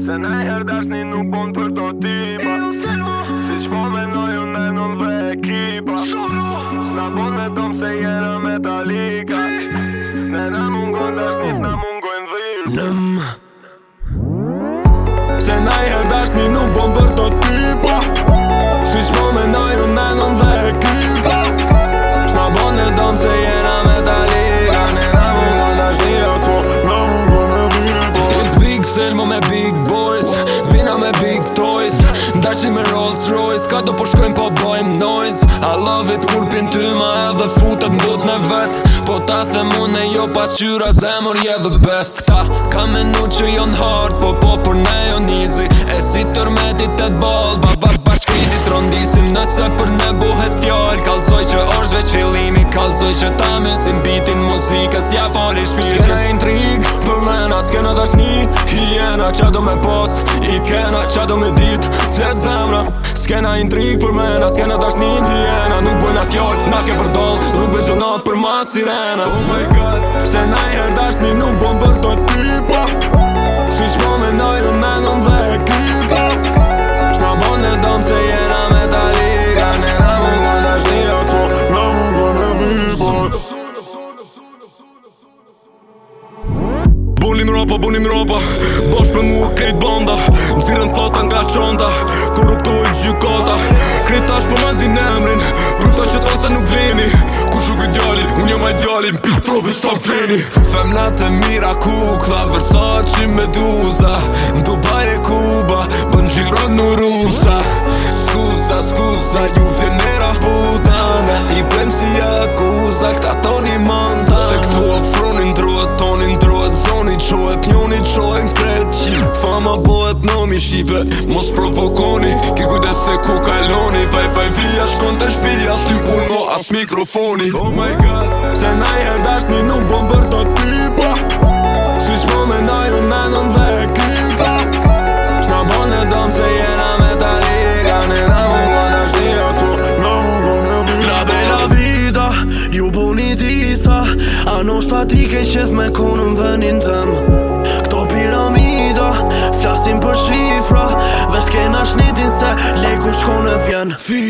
Se në herë dashni nuk bon për do tipa E Si që po me noj unë dhe dhe ekipa Sna bon me dom se jera metalika Si Ne në mungon dashni sna mungojnë dhirë Nëm Se në herë dashni nuk bon për do tipa Si që po me noj unë dhe dhe ekipa Sërë me big boys Vina me big toys Ndashi me Rolls Royce Ka do po shkojmë po bojmë noise I love it kur pjën ty ma e dhe futët në në vet Po ta the mune e jo pas qyra zemur je yeah, dhe best Ta ka menu që jonë hard Po po për ne jo easy E si tërmetit të t'bal Ba ba ba shkritit rondisim Nëse për ne buhet fjall Kalzoj që është veç fillimi Kalzoj që ta mësim bitin muzikës Ja fali shpirin Skena intrigë për S'kena dash një hiena Qa do me pos i kena Qa do me dit flet zemra S'kena intrig për mena S'kena dash një hiena Nuk bëjna fjoll, na ke vërdoll Rrug vizionat për ma sirena Oh my god Se na i një nuk bëm bërto tipa Si që po me nojnë me nëm dhe po bunim ropa Bosh me mua krejt banda Në firën thota nga qonda Korruptoj gjykota Krejt tash për po mandin emrin Bruta që thonë se nuk vleni Ku shukë djali, unë jëma i djali Mpi të provi sa vleni Femnat e mira kukla Versace Meduza Në Dubai e Kuba Bën gjilë rënë në rusa Skuza, skuza, ju ma bohet nomi Shqipe, mos provokoni Ki kujtet se ku kaloni Vaj, vaj, vija, shkon të shpija Sli pun as mikrofoni Oh my god Se na i herdasht një nuk bom për të tipa Si shpo me na ju në nëndon dhe e Shna bon e dom se jena me ta rika Në po na mu ka në shnija Smo na mu ka në La bella vida, Ju boni një disa A nështë keqef me konën vënin tëmë jen Fi,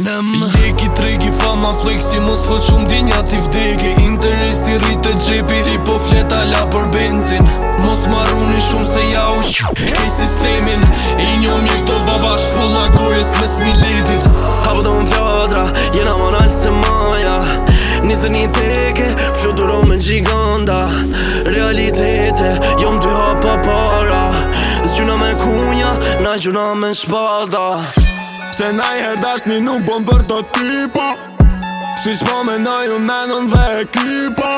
në më Ndjeki, tregi, fama, fleksi, mos fët shumë dinja t'i vdegi Interes i rritë të gjepi, i po fleta la për benzin Mos maruni shumë se ja u shqë Kej sistemin, i një mjek do baba shfulla gojës me smilitit Hapo do më fjadra, jena më nalë se maja Nisë një teke, fluturo me gjiganda Realitete, jom t'u hapa para Zgjuna me kunja, na gjuna me shpada Se najher dashni nuk bom për të tipa Si shvom e noj unë, nanon dhe e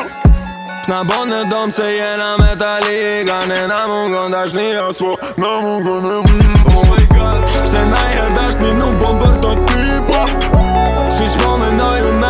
S'na bonë në domë se jena metalika Ne na mungon dashni aspo, na mungon e mungon Oh my god Se najher dashni nuk bom për të tipa Si shvom e noj unë,